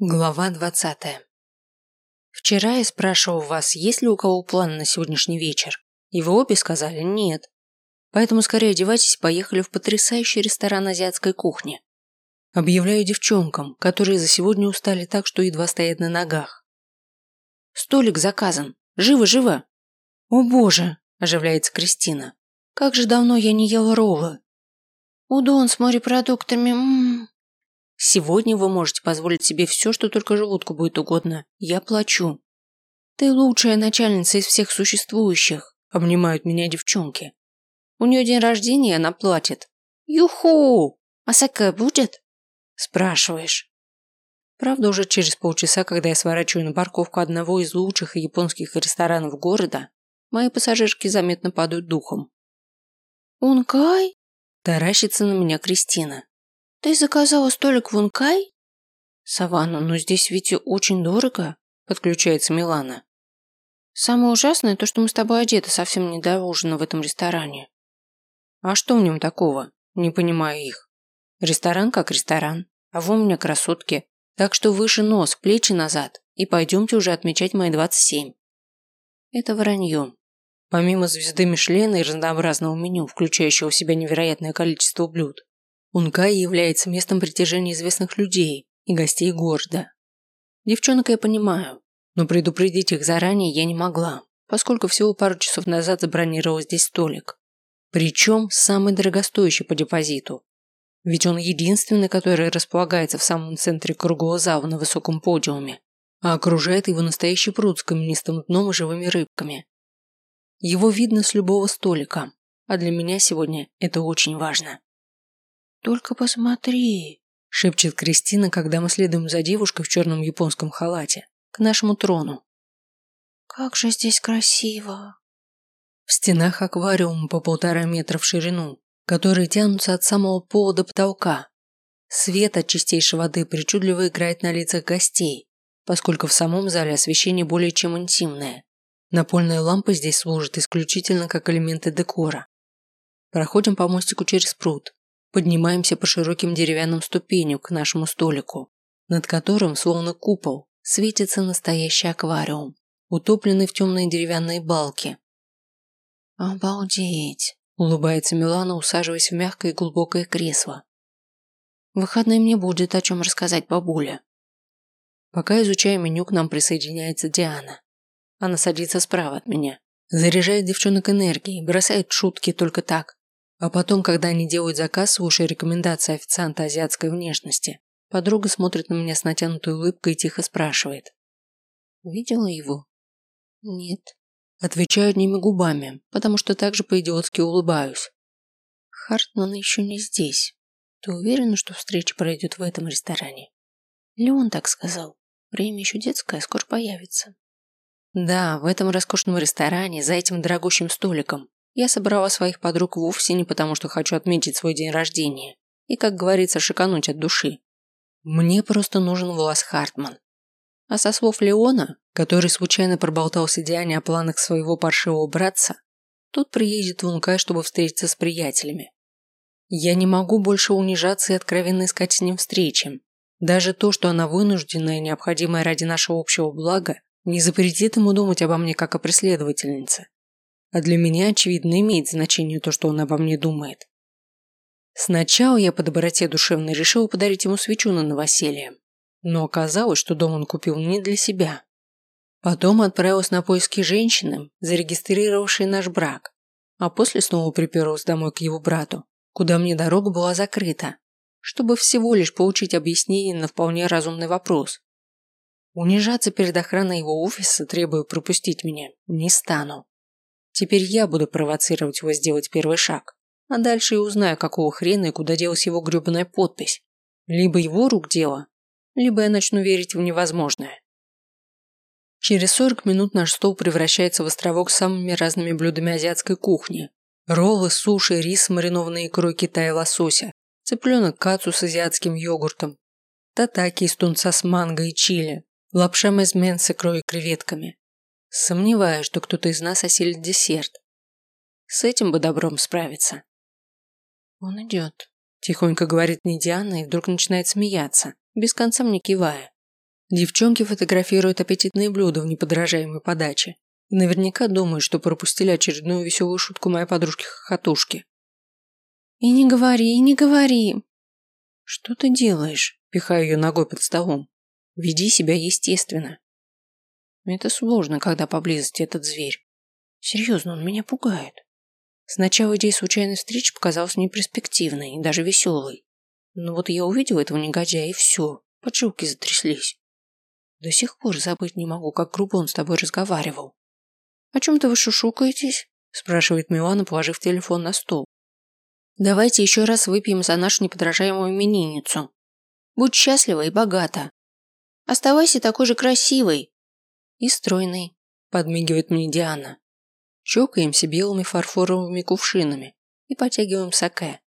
Глава двадцатая. Вчера я спрашивал вас, есть ли у кого план на сегодняшний вечер, и вы обе сказали нет. Поэтому скорее одевайтесь и поехали в потрясающий ресторан азиатской кухни. Объявляю девчонкам, которые за сегодня устали так, что едва стоят на ногах. Столик заказан. Живо, живо. О боже, оживляется Кристина. Как же давно я не ела роллы. Удон с морепродуктами. М -м -м. Сегодня вы можете позволить себе все, что только желудку будет угодно. Я плачу. Ты лучшая начальница из всех существующих, обнимают меня девчонки. У нее день рождения, она платит. Юху! А саке будет? Спрашиваешь. Правда, уже через полчаса, когда я сворачиваю на парковку одного из лучших японских ресторанов города, мои пассажирки заметно падают духом. «Ункай?» – таращится на меня Кристина. «Ты заказала столик в Ункай?» «Саванна, но здесь ведь очень дорого», – подключается Милана. «Самое ужасное то, что мы с тобой одеты совсем не до ужина в этом ресторане». «А что в нем такого? Не понимаю их. Ресторан как ресторан, а вы у меня красотки, так что выше нос, плечи назад, и пойдемте уже отмечать мои 27». Это вранье. Помимо звезды Мишлена и разнообразного меню, включающего в себя невероятное количество блюд, Ункай является местом притяжения известных людей и гостей города. Девчонок я понимаю, но предупредить их заранее я не могла, поскольку всего пару часов назад забронировала здесь столик. Причем самый дорогостоящий по депозиту. Ведь он единственный, который располагается в самом центре круглого зала на высоком подиуме, а окружает его настоящий пруд с каменистым дном и живыми рыбками. Его видно с любого столика, а для меня сегодня это очень важно. «Только посмотри!» – шепчет Кристина, когда мы следуем за девушкой в черном японском халате к нашему трону. «Как же здесь красиво!» В стенах аквариум по полтора метра в ширину, которые тянутся от самого пола до потолка. Свет от чистейшей воды причудливо играет на лицах гостей, поскольку в самом зале освещение более чем интимное. Напольные лампы здесь служат исключительно как элементы декора. Проходим по мостику через пруд, Поднимаемся по широким деревянным ступеням к нашему столику, над которым, словно купол, светится настоящий аквариум, утопленный в темные деревянные балки. «Обалдеть!» – улыбается Милана, усаживаясь в мягкое и глубокое кресло. В выходные мне будет о чем рассказать бабуля. Пока изучаю меню, к нам присоединяется Диана. Она садится справа от меня, заряжает девчонок энергией, бросает шутки только так, а потом, когда они делают заказ, слушая рекомендации официанта азиатской внешности, подруга смотрит на меня с натянутой улыбкой и тихо спрашивает. «Видела его?» «Нет». Отвечаю одними губами, потому что также по-идиотски улыбаюсь. Хартман еще не здесь. Ты уверена, что встреча пройдет в этом ресторане? Или он так сказал? Время еще детское, скоро появится. Да, в этом роскошном ресторане, за этим дорогущим столиком, я собрала своих подруг вовсе не потому, что хочу отметить свой день рождения и, как говорится, шикануть от души. Мне просто нужен Влас Хартман. А со слов Леона, который случайно проболтался Диане о планах своего паршивого братца, тот приедет в Ункай, чтобы встретиться с приятелями. Я не могу больше унижаться и откровенно искать с ним встречи. Даже то, что она вынужденная и необходимая ради нашего общего блага, не запретит ему думать обо мне как о преследовательнице а для меня, очевидно, имеет значение то, что он обо мне думает. Сначала я по доброте душевной решила подарить ему свечу на новоселье, но оказалось, что дом он купил не для себя. Потом отправилась на поиски женщины, зарегистрировавшей наш брак, а после снова приперлась домой к его брату, куда мне дорога была закрыта, чтобы всего лишь получить объяснение на вполне разумный вопрос. Унижаться перед охраной его офиса, требуя пропустить меня, не стану. Теперь я буду провоцировать его сделать первый шаг. А дальше и узнаю, какого хрена и куда делась его гребаная подпись. Либо его рук дело, либо я начну верить в невозможное. Через 40 минут наш стол превращается в островок с самыми разными блюдами азиатской кухни. Роллы, суши, рис с маринованной икрой Китая и лосося, цыпленок кацу с азиатским йогуртом, татаки из тунца с манго и чили, лапша мезмен с икрой и креветками, Сомневаюсь, что кто-то из нас осилит десерт. С этим бы добром справиться. Он идет. Тихонько говорит мне Диана и вдруг начинает смеяться, без конца мне кивая. Девчонки фотографируют аппетитные блюда в неподражаемой подаче. И наверняка думают, что пропустили очередную веселую шутку моей подружки-хохотушки. «И не говори, и не говори!» «Что ты делаешь?» – пихаю ее ногой под столом. «Веди себя естественно». Это сложно, когда поблизости этот зверь. Серьезно, он меня пугает. Сначала идея случайной встречи показалась мне перспективной и даже веселой. Но вот я увидел этого негодяя, и все, поджилки затряслись. До сих пор забыть не могу, как грубо он с тобой разговаривал. «О чем-то вы шушукаетесь?» – спрашивает Милана, положив телефон на стол. «Давайте еще раз выпьем за нашу неподражаемую именинницу. Будь счастлива и богата. Оставайся такой же красивой и стройной», – подмигивает мне Диана. Чокаемся белыми фарфоровыми кувшинами и потягиваем саке.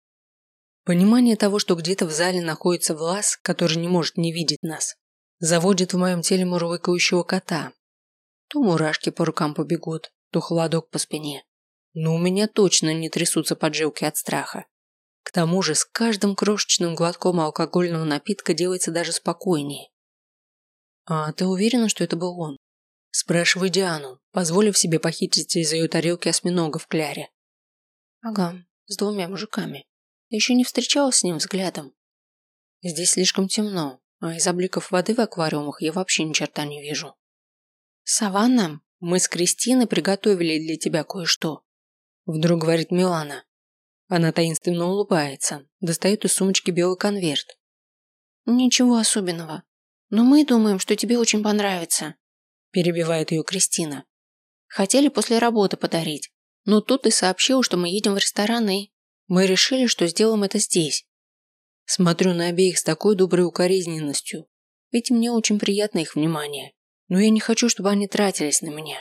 Понимание того, что где-то в зале находится Влас, который не может не видеть нас, заводит в моем теле мурлыкающего кота. То мурашки по рукам побегут, то холодок по спине. Но у меня точно не трясутся поджилки от страха. К тому же с каждым крошечным глотком алкогольного напитка делается даже спокойнее. А ты уверена, что это был он? Спрашиваю Диану, позволив себе похитить из ее тарелки осьминога в кляре. Ага, с двумя мужиками. Ты еще не встречалась с ним взглядом? Здесь слишком темно, а из обликов воды в аквариумах я вообще ни черта не вижу. Саванна, мы с Кристиной приготовили для тебя кое-что. Вдруг говорит Милана. Она таинственно улыбается, достает из сумочки белый конверт. Ничего особенного, но мы думаем, что тебе очень понравится перебивает ее Кристина. Хотели после работы подарить, но тут ты сообщил, что мы едем в ресторан и... Мы решили, что сделаем это здесь. Смотрю на обеих с такой доброй укоризненностью, ведь мне очень приятно их внимание, но я не хочу, чтобы они тратились на меня.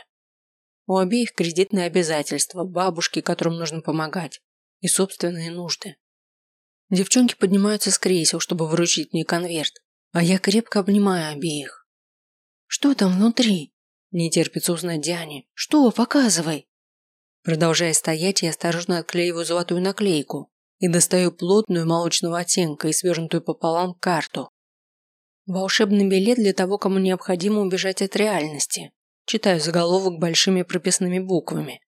У обеих кредитные обязательства, бабушки, которым нужно помогать, и собственные нужды. Девчонки поднимаются с кресел, чтобы вручить мне конверт, а я крепко обнимаю обеих. Что там внутри? Не терпится узнать Диане. Что? Показывай. Продолжая стоять, я осторожно отклеиваю золотую наклейку и достаю плотную молочного оттенка и свернутую пополам карту. Волшебный билет для того, кому необходимо убежать от реальности. Читаю заголовок большими прописными буквами.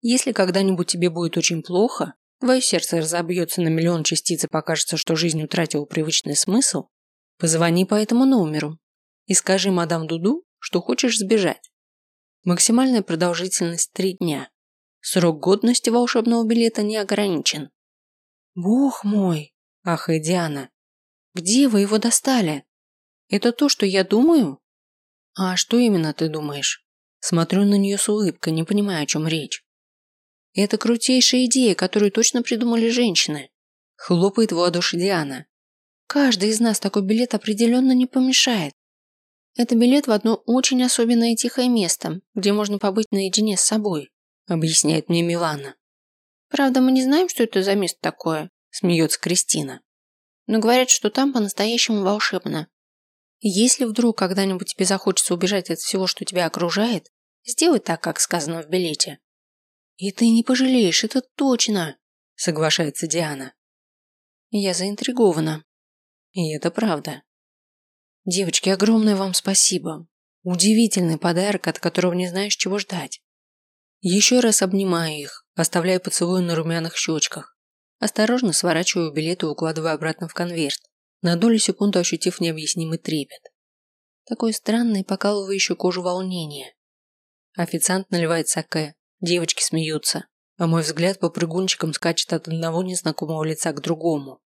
Если когда-нибудь тебе будет очень плохо, твое сердце разобьется на миллион частиц и покажется, что жизнь утратила привычный смысл, позвони по этому номеру и скажи мадам Дуду, что хочешь сбежать. Максимальная продолжительность три дня. Срок годности волшебного билета не ограничен. Бог мой, ахает Диана. Где вы его достали? Это то, что я думаю? А что именно ты думаешь? Смотрю на нее с улыбкой, не понимая, о чем речь. Это крутейшая идея, которую точно придумали женщины. Хлопает в ладоши Диана. Каждый из нас такой билет определенно не помешает. Это билет в одно очень особенное тихое место, где можно побыть наедине с собой, объясняет мне Милана. Правда, мы не знаем, что это за место такое, смеется Кристина. Но говорят, что там по-настоящему волшебно. если вдруг когда-нибудь тебе захочется убежать от всего, что тебя окружает, сделай так, как сказано в билете. И ты не пожалеешь, это точно, соглашается Диана. Я заинтригована. И это правда. Девочки, огромное вам спасибо. Удивительный подарок, от которого не знаешь, чего ждать. Еще раз обнимаю их, оставляю поцелуй на румяных щечках. Осторожно сворачиваю билет и укладываю обратно в конверт, на долю секунды ощутив необъяснимый трепет. Такое странное, покалывающее кожу волнение. Официант наливает саке, девочки смеются, а мой взгляд по прыгунчикам скачет от одного незнакомого лица к другому,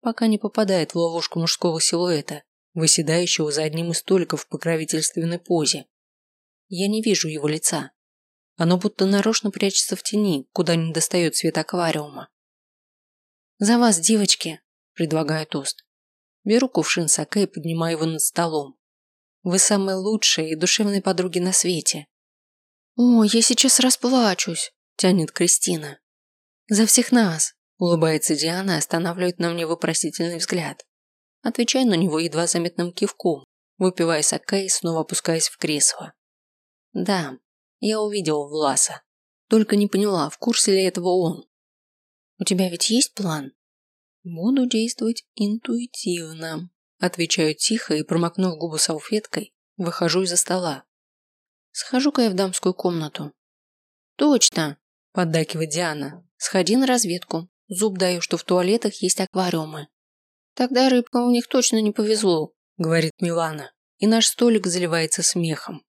пока не попадает в ловушку мужского силуэта, выседающего за одним из столиков в покровительственной позе. Я не вижу его лица. Оно будто нарочно прячется в тени, куда не достает свет аквариума. «За вас, девочки!» – предлагаю тост. Беру кувшин саке и поднимаю его над столом. Вы самые лучшие и душевные подруги на свете. «О, я сейчас расплачусь!» – тянет Кристина. «За всех нас!» – улыбается Диана и останавливает на мне вопросительный взгляд. Отвечаю на него едва заметным кивком, выпивая саке и снова опускаясь в кресло. Да, я увидел Власа. Только не поняла, в курсе ли этого он. У тебя ведь есть план? Буду действовать интуитивно, Отвечаю тихо и, промокнув губы салфеткой, выхожу из-за стола. Схожу-ка я в дамскую комнату. Точно, поддакивает Диана. Сходи на разведку. Зуб даю, что в туалетах есть аквариумы. Тогда рыбкам у них точно не повезло, говорит Милана, и наш столик заливается смехом.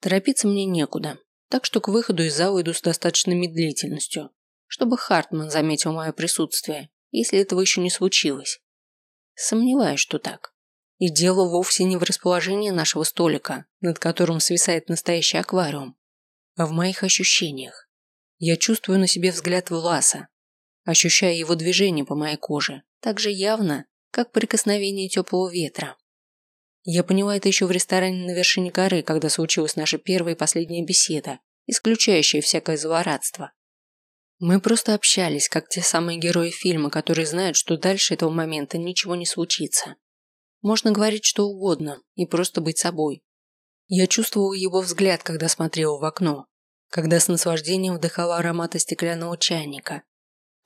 Торопиться мне некуда, так что к выходу из зала иду с достаточной медлительностью, чтобы Хартман заметил мое присутствие, если этого еще не случилось. Сомневаюсь, что так. И дело вовсе не в расположении нашего столика, над которым свисает настоящий аквариум, а в моих ощущениях. Я чувствую на себе взгляд Власа, ощущая его движение по моей коже, так же явно, как прикосновение теплого ветра. Я поняла это еще в ресторане на вершине горы, когда случилась наша первая и последняя беседа, исключающая всякое злорадство. Мы просто общались, как те самые герои фильма, которые знают, что дальше этого момента ничего не случится. Можно говорить что угодно и просто быть собой. Я чувствовала его взгляд, когда смотрела в окно, когда с наслаждением вдыхала ароматы стеклянного чайника,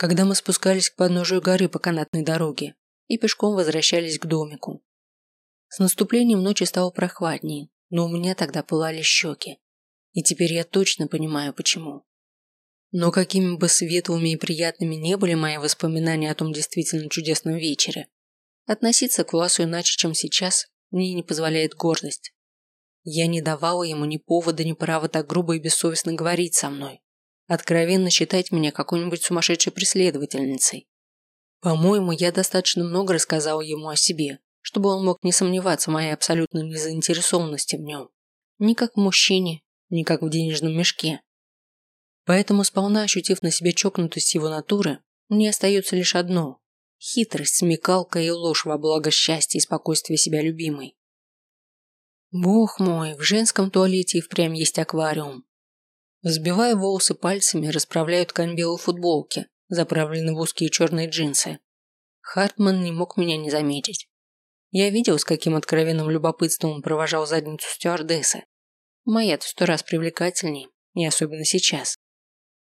когда мы спускались к подножию горы по канатной дороге и пешком возвращались к домику. С наступлением ночи стало прохладнее, но у меня тогда пылали щеки. И теперь я точно понимаю, почему. Но какими бы светлыми и приятными не были мои воспоминания о том действительно чудесном вечере, относиться к Власу иначе, чем сейчас, мне не позволяет гордость. Я не давала ему ни повода, ни права так грубо и бессовестно говорить со мной откровенно считать меня какой-нибудь сумасшедшей преследовательницей. По-моему, я достаточно много рассказал ему о себе, чтобы он мог не сомневаться в моей абсолютной незаинтересованности в нем. Ни как в мужчине, ни как в денежном мешке. Поэтому, сполна ощутив на себе чокнутость его натуры, мне остается лишь одно – хитрость, смекалка и ложь во благо счастья и спокойствия себя любимой. Бог мой, в женском туалете и впрямь есть аквариум. Взбивая волосы пальцами, расправляю ткань белой футболки, заправленной в узкие черные джинсы. Хартман не мог меня не заметить. Я видел, с каким откровенным любопытством он провожал задницу стюардессы. Моя-то сто раз привлекательней, и особенно сейчас.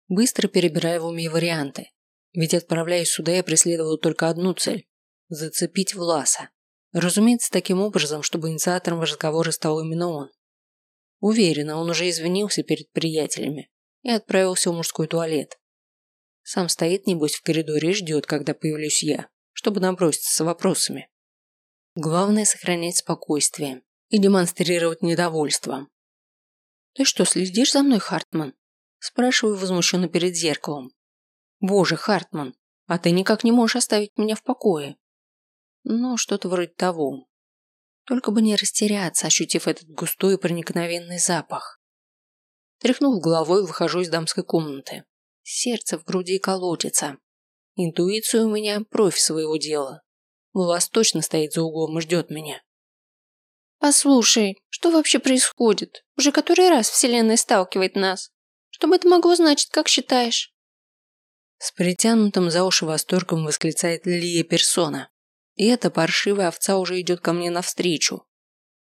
Быстро перебираю в уме варианты, ведь отправляясь сюда, я преследовал только одну цель – зацепить Власа. Разумеется, таким образом, чтобы инициатором разговора стал именно он. Уверена, он уже извинился перед приятелями и отправился в мужской туалет. Сам стоит, небось, в коридоре и ждет, когда появлюсь я, чтобы наброситься с вопросами. Главное – сохранять спокойствие и демонстрировать недовольство. «Ты что, следишь за мной, Хартман?» Спрашиваю возмущенно перед зеркалом. «Боже, Хартман, а ты никак не можешь оставить меня в покое?» Ну, что-то вроде того. Только бы не растеряться, ощутив этот густой и проникновенный запах. Тряхнув головой, выхожу из дамской комнаты. Сердце в груди колотится. Интуиция у меня – профи своего дела. Влас точно стоит за углом и ждет меня. «Послушай, что вообще происходит? Уже который раз Вселенная сталкивает нас. Что бы это могло значить, как считаешь?» С притянутым за уши восторгом восклицает Лия Персона. И эта паршивая овца уже идет ко мне навстречу.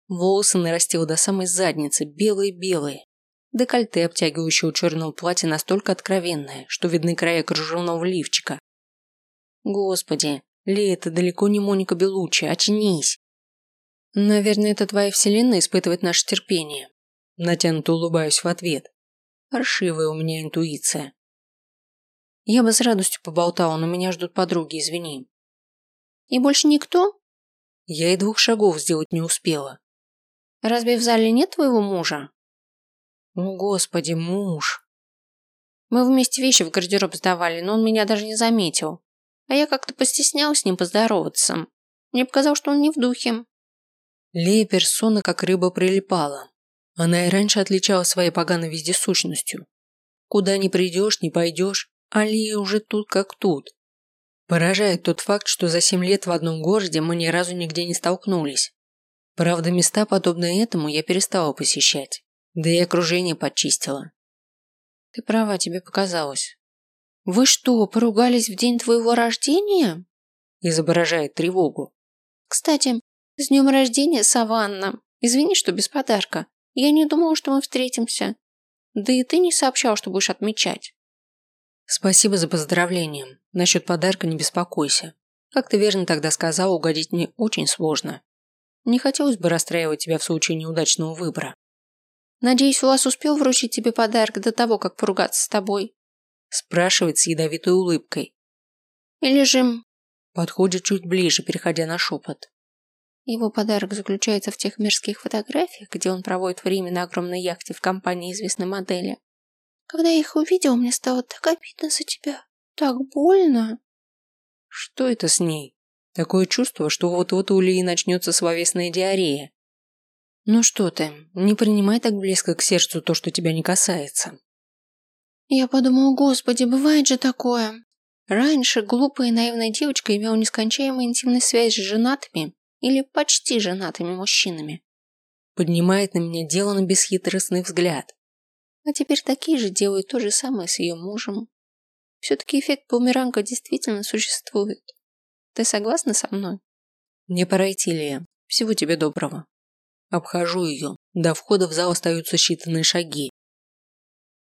Волосы нарастил до самой задницы, белые-белые. Декольте, обтягивающего черного платья, настолько откровенное, что видны края кружевного лифчика. Господи, Ли, это далеко не Моника Белуччи, очнись. Наверное, это твоя вселенная испытывает наше терпение. Натянуто улыбаюсь в ответ. Паршивая у меня интуиция. Я бы с радостью поболтала, но меня ждут подруги, извини. И больше никто? Я и двух шагов сделать не успела. Разве в зале нет твоего мужа? О, господи, муж. Мы вместе вещи в гардероб сдавали, но он меня даже не заметил. А я как-то постеснялась с ним поздороваться. Мне показалось, что он не в духе. Лея персона как рыба прилипала. Она и раньше отличалась своей поганой вездесущностью. Куда ни придешь, не пойдешь, а Лия уже тут как тут. Поражает тот факт, что за семь лет в одном городе мы ни разу нигде не столкнулись. Правда, места, подобные этому, я перестала посещать. Да и окружение подчистила. Ты права, тебе показалось. Вы что, поругались в день твоего рождения? Изображает тревогу. Кстати, с днем рождения, Саванна. Извини, что без подарка. Я не думала, что мы встретимся. Да и ты не сообщал, что будешь отмечать. Спасибо за поздравление. Насчет подарка не беспокойся. Как ты верно тогда сказал, угодить мне очень сложно. Не хотелось бы расстраивать тебя в случае неудачного выбора. Надеюсь, у вас успел вручить тебе подарок до того, как поругаться с тобой? Спрашивает с ядовитой улыбкой. Или же... Подходит чуть ближе, переходя на шепот. Его подарок заключается в тех мирских фотографиях, где он проводит время на огромной яхте в компании известной модели. Когда я их увидел, мне стало так обидно за тебя. Так больно. Что это с ней? Такое чувство, что вот-вот у Лии начнется словесная диарея. Ну что ты, не принимай так близко к сердцу то, что тебя не касается. Я подумал, господи, бывает же такое. Раньше глупая и наивная девочка имела нескончаемую интимную связь с женатыми или почти женатыми мужчинами. Поднимает на меня дело на бесхитростный взгляд. А теперь такие же делают то же самое с ее мужем. Все-таки эффект бумеранга действительно существует. Ты согласна со мной? Мне пора идти, Лия. Всего тебе доброго. Обхожу ее. До входа в зал остаются считанные шаги.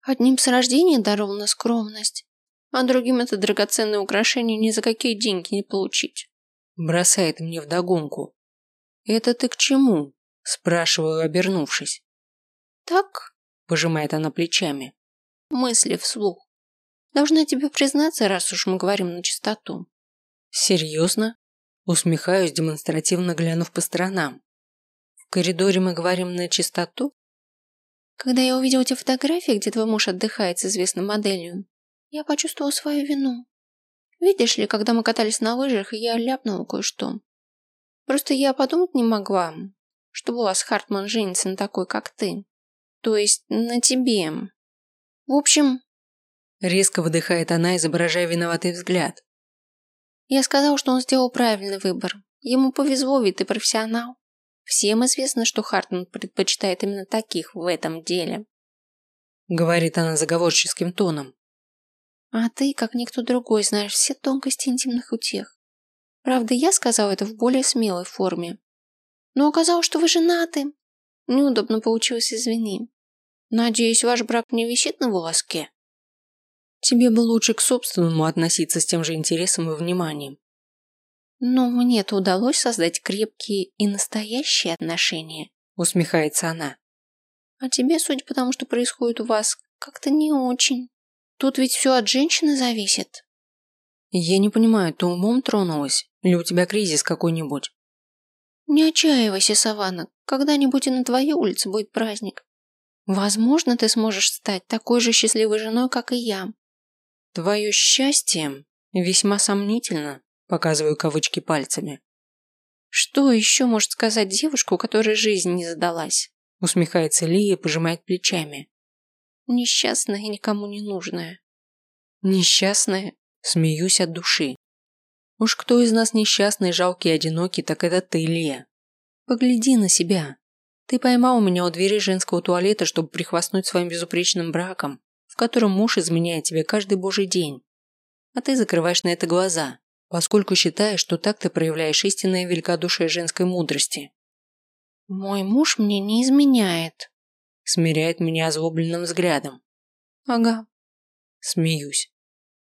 Одним с рождения дарована скромность, а другим это драгоценное украшение ни за какие деньги не получить. Бросает мне вдогонку. Это ты к чему? Спрашиваю, обернувшись. Так, пожимает она плечами. Мысли вслух. Должна тебе признаться, раз уж мы говорим на чистоту. Серьезно? Усмехаюсь, демонстративно глянув по сторонам. В коридоре мы говорим на чистоту? Когда я увидела эти фотографии, где твой муж отдыхает с известной моделью, я почувствовала свою вину. Видишь ли, когда мы катались на лыжах, я ляпнула кое-что. Просто я подумать не могла, что Буас Хартман женится на такой, как ты. То есть на тебе. В общем, Резко выдыхает она, изображая виноватый взгляд. Я сказал, что он сделал правильный выбор. Ему повезло, ведь ты профессионал. Всем известно, что Хартман предпочитает именно таких в этом деле. Говорит она заговорческим тоном. А ты, как никто другой, знаешь все тонкости интимных утех. Правда, я сказал это в более смелой форме. Но оказалось, что вы женаты. Неудобно получилось, извини. Надеюсь, ваш брак не висит на волоске? Тебе бы лучше к собственному относиться с тем же интересом и вниманием. Но мне-то удалось создать крепкие и настоящие отношения, усмехается она. А тебе, судя по тому, что происходит у вас, как-то не очень. Тут ведь все от женщины зависит. Я не понимаю, ты умом тронулась? Или у тебя кризис какой-нибудь? Не отчаивайся, Саванна. Когда-нибудь и на твоей улице будет праздник. Возможно, ты сможешь стать такой же счастливой женой, как и я. Твое счастье весьма сомнительно, показываю кавычки пальцами. Что еще может сказать девушка, у которой жизнь не задалась? Усмехается Лия пожимает плечами. Несчастная и никому не нужная. Несчастная? Смеюсь от души. Уж кто из нас несчастный, жалкий и одинокий, так это ты, Лия. Погляди на себя. Ты поймал меня у двери женского туалета, чтобы прихвастнуть своим безупречным браком, в котором муж изменяет тебе каждый божий день. А ты закрываешь на это глаза, поскольку считаешь, что так ты проявляешь истинное великодушие женской мудрости. «Мой муж мне не изменяет», – смиряет меня озлобленным взглядом. «Ага». Смеюсь.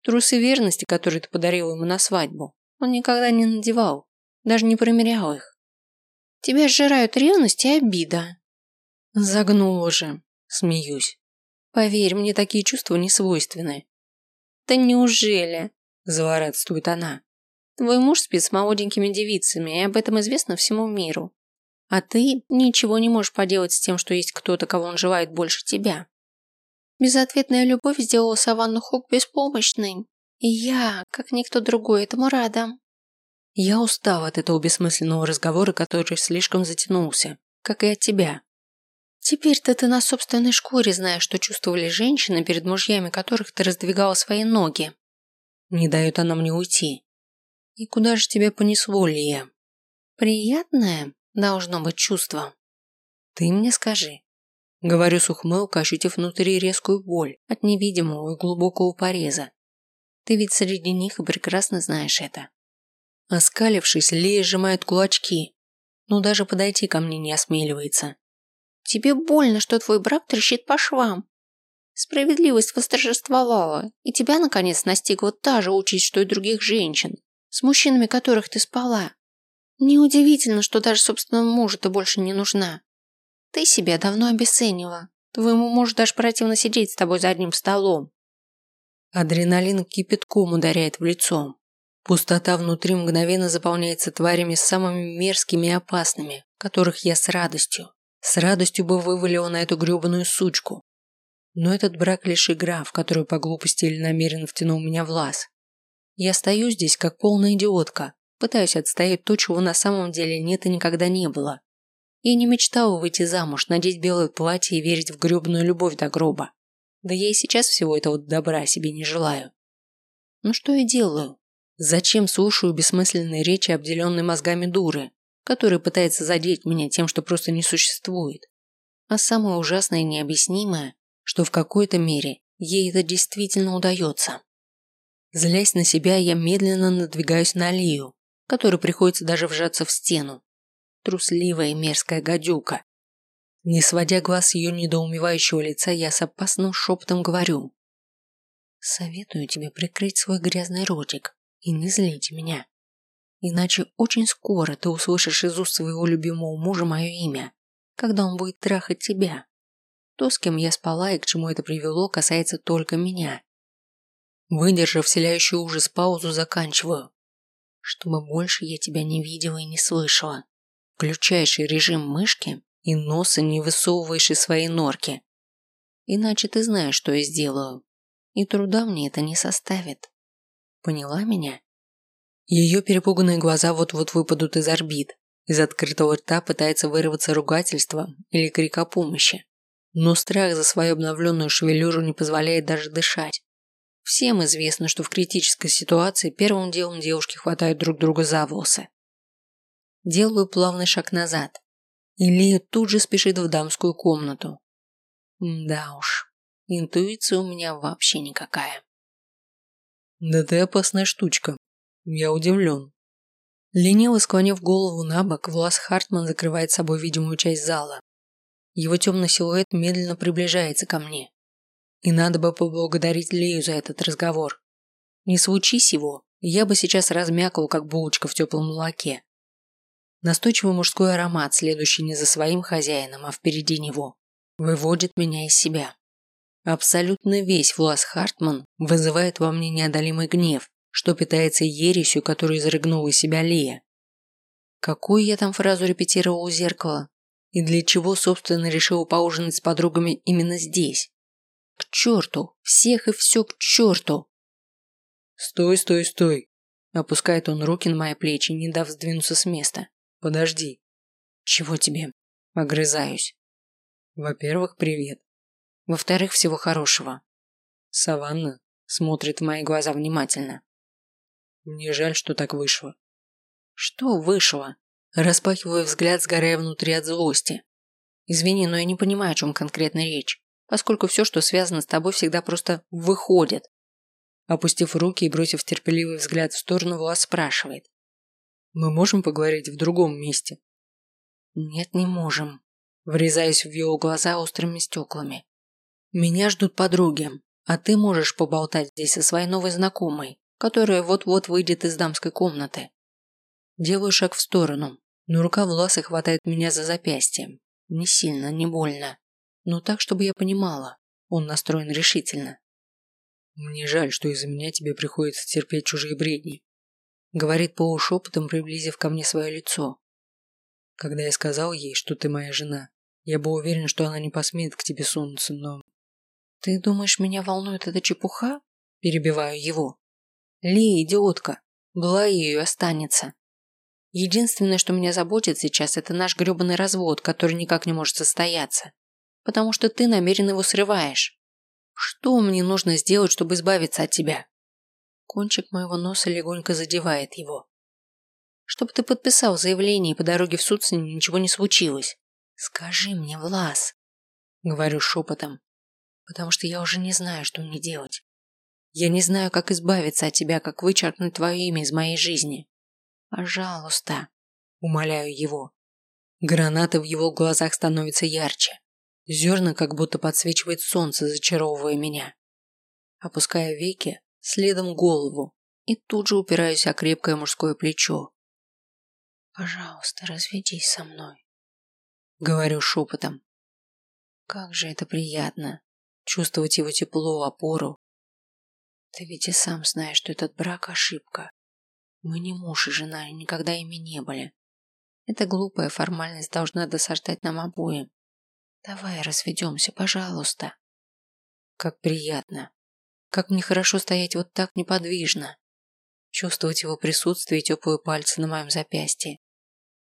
Трусы верности, которые ты подарил ему на свадьбу, он никогда не надевал, даже не примерял их. Тебя сжирают ревность и обида. Загнула же, смеюсь. Поверь, мне такие чувства не свойственны. Да неужели? Злорадствует она. Твой муж спит с молоденькими девицами, и об этом известно всему миру. А ты ничего не можешь поделать с тем, что есть кто-то, кого он желает больше тебя. Безответная любовь сделала Саванну Хук беспомощной. И я, как никто другой, этому рада. Я устал от этого бессмысленного разговора, который слишком затянулся, как и от тебя. Теперь-то ты на собственной шкуре знаешь, что чувствовали женщины, перед мужьями которых ты раздвигала свои ноги. Не дает она мне уйти. И куда же тебя понесло, Лия? Приятное должно быть чувство. Ты мне скажи. Говорю с ухмылкой, ощутив внутри резкую боль от невидимого и глубокого пореза. Ты ведь среди них и прекрасно знаешь это. Оскалившись, Лия сжимает кулачки, но даже подойти ко мне не осмеливается. Тебе больно, что твой брак трещит по швам. Справедливость восторжествовала, и тебя, наконец, настигла та же участь, что и других женщин. С мужчинами, которых ты спала. Неудивительно, что даже собственному мужу ты больше не нужна. Ты себя давно обесценила. Твоему мужу даже противно сидеть с тобой за одним столом. Адреналин кипятком ударяет в лицо. Пустота внутри мгновенно заполняется тварями самыми мерзкими и опасными, которых я с радостью, с радостью бы вывалила на эту гребаную сучку. Но этот брак лишь игра, в которую по глупости или намеренно втянул меня в лаз. Я стою здесь, как полная идиотка, пытаюсь отстоять то, чего на самом деле нет и никогда не было. Я не мечтала выйти замуж, надеть белое платье и верить в гребаную любовь до гроба. Да я и сейчас всего этого добра себе не желаю. Ну что я делаю? Зачем слушаю бессмысленные речи обделенной мозгами дуры, которая пытается задеть меня тем, что просто не существует? А самое ужасное и необъяснимое, что в какой-то мере ей это действительно удается. Злясь на себя, я медленно надвигаюсь на Алию, которой приходится даже вжаться в стену. Трусливая и мерзкая гадюка. Не сводя глаз ее недоумевающего лица, я с опасным шепотом говорю. Советую тебе прикрыть свой грязный ротик и не злите меня. Иначе очень скоро ты услышишь из уст своего любимого мужа мое имя, когда он будет трахать тебя. То, с кем я спала и к чему это привело, касается только меня. Выдержав вселяющий ужас паузу, заканчиваю. Чтобы больше я тебя не видела и не слышала. Включаешь режим мышки и носа не высовываешь из своей норки. Иначе ты знаешь, что я сделаю. И труда мне это не составит. Поняла меня? Ее перепуганные глаза вот-вот выпадут из орбит. Из открытого рта пытается вырваться ругательство или крик о помощи. Но страх за свою обновленную шевелюру не позволяет даже дышать. Всем известно, что в критической ситуации первым делом девушки хватают друг друга за волосы. Делаю плавный шаг назад. Илья тут же спешит в дамскую комнату. Да уж, интуиция у меня вообще никакая. Да ты опасная штучка. Я удивлен. Лениво склонив голову на бок, Влас Хартман закрывает собой видимую часть зала. Его темный силуэт медленно приближается ко мне. И надо бы поблагодарить Лею за этот разговор. Не случись его, я бы сейчас размякал, как булочка в теплом молоке. Настойчивый мужской аромат, следующий не за своим хозяином, а впереди него, выводит меня из себя. Абсолютно весь Влас Хартман вызывает во мне неодолимый гнев, что питается ересью, которую изрыгнула из себя Лия. Какую я там фразу репетировал у зеркала? И для чего, собственно, решил поужинать с подругами именно здесь? К черту! Всех и все к черту! Стой, стой, стой! Опускает он руки на мои плечи, не дав сдвинуться с места. Подожди. Чего тебе? Огрызаюсь. Во-первых, привет. Во-вторых, всего хорошего. Саванна смотрит в мои глаза внимательно. Мне жаль, что так вышло. Что вышло? Распахиваю взгляд, сгорая внутри от злости. Извини, но я не понимаю, о чем конкретно речь, поскольку все, что связано с тобой, всегда просто выходит. Опустив руки и бросив терпеливый взгляд в сторону, Влас спрашивает. Мы можем поговорить в другом месте? Нет, не можем. Врезаюсь в его глаза острыми стеклами. Меня ждут подруги, а ты можешь поболтать здесь со своей новой знакомой, которая вот-вот выйдет из дамской комнаты. Делаю шаг в сторону, но рука Власа хватает меня за запястье. Не сильно, не больно, но так, чтобы я понимала, он настроен решительно. Мне жаль, что из-за меня тебе приходится терпеть чужие бредни, говорит полушепотом, приблизив ко мне свое лицо. Когда я сказал ей, что ты моя жена, я был уверен, что она не посмеет к тебе сунуться, но «Ты думаешь, меня волнует эта чепуха?» Перебиваю его. «Ли, идиотка. Была ее и останется. Единственное, что меня заботит сейчас, это наш гребаный развод, который никак не может состояться. Потому что ты намерен его срываешь. Что мне нужно сделать, чтобы избавиться от тебя?» Кончик моего носа легонько задевает его. «Чтобы ты подписал заявление, и по дороге в суд с ним ничего не случилось. Скажи мне, Влас!» Говорю шепотом потому что я уже не знаю, что мне делать. Я не знаю, как избавиться от тебя, как вычеркнуть твое имя из моей жизни. Пожалуйста, умоляю его. Гранаты в его глазах становятся ярче. Зерна как будто подсвечивает солнце, зачаровывая меня. Опуская веки, следом голову, и тут же упираюсь о крепкое мужское плечо. «Пожалуйста, разведись со мной», — говорю шепотом. Как же это приятно, чувствовать его тепло, опору. Ты ведь и сам знаешь, что этот брак – ошибка. Мы не муж и жена и никогда ими не были. Эта глупая формальность должна досаждать нам обоим. Давай разведемся, пожалуйста. Как приятно. Как мне хорошо стоять вот так неподвижно. Чувствовать его присутствие и теплые пальцы на моем запястье.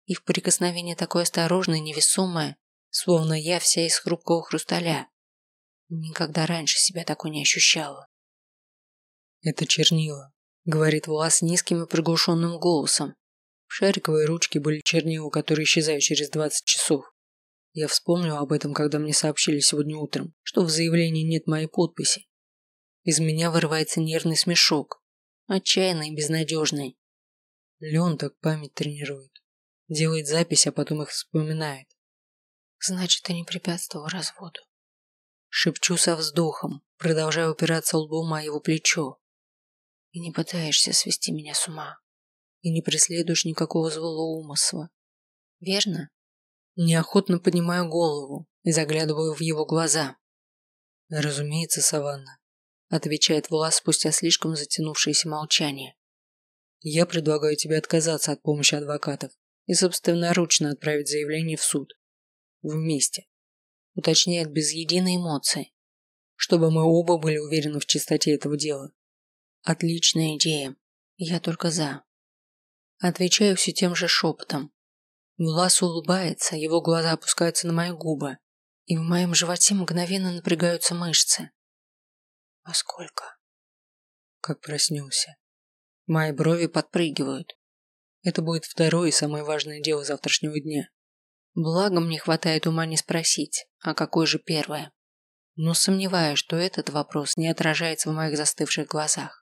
Их прикосновение такое осторожное и невесомое, словно я вся из хрупкого хрусталя. Никогда раньше себя такой не ощущала. Это чернила, говорит Влас низким и приглушенным голосом. В шариковой ручке были чернила, которые исчезают через 20 часов. Я вспомнил об этом, когда мне сообщили сегодня утром, что в заявлении нет моей подписи. Из меня вырывается нервный смешок, отчаянный и безнадежный. Леон так память тренирует. Делает запись, а потом их вспоминает. Значит, ты не препятствовал разводу. Шепчу со вздохом, продолжая упираться лбом о его плечо. И не пытаешься свести меня с ума. И не преследуешь никакого злого умысла. Верно? Неохотно поднимаю голову и заглядываю в его глаза. «Разумеется, Саванна», – отвечает Влас спустя слишком затянувшееся молчание. «Я предлагаю тебе отказаться от помощи адвокатов и собственноручно отправить заявление в суд. Вместе», – уточняет без единой эмоции, чтобы мы оба были уверены в чистоте этого дела. «Отличная идея. Я только за». Отвечаю все тем же шепотом, Влас улыбается, его глаза опускаются на мои губы, и в моем животе мгновенно напрягаются мышцы. «Во сколько?» Как проснился. Мои брови подпрыгивают. Это будет второе и самое важное дело завтрашнего дня. Благо мне хватает ума не спросить, а какое же первое. Но сомневаюсь, что этот вопрос не отражается в моих застывших глазах.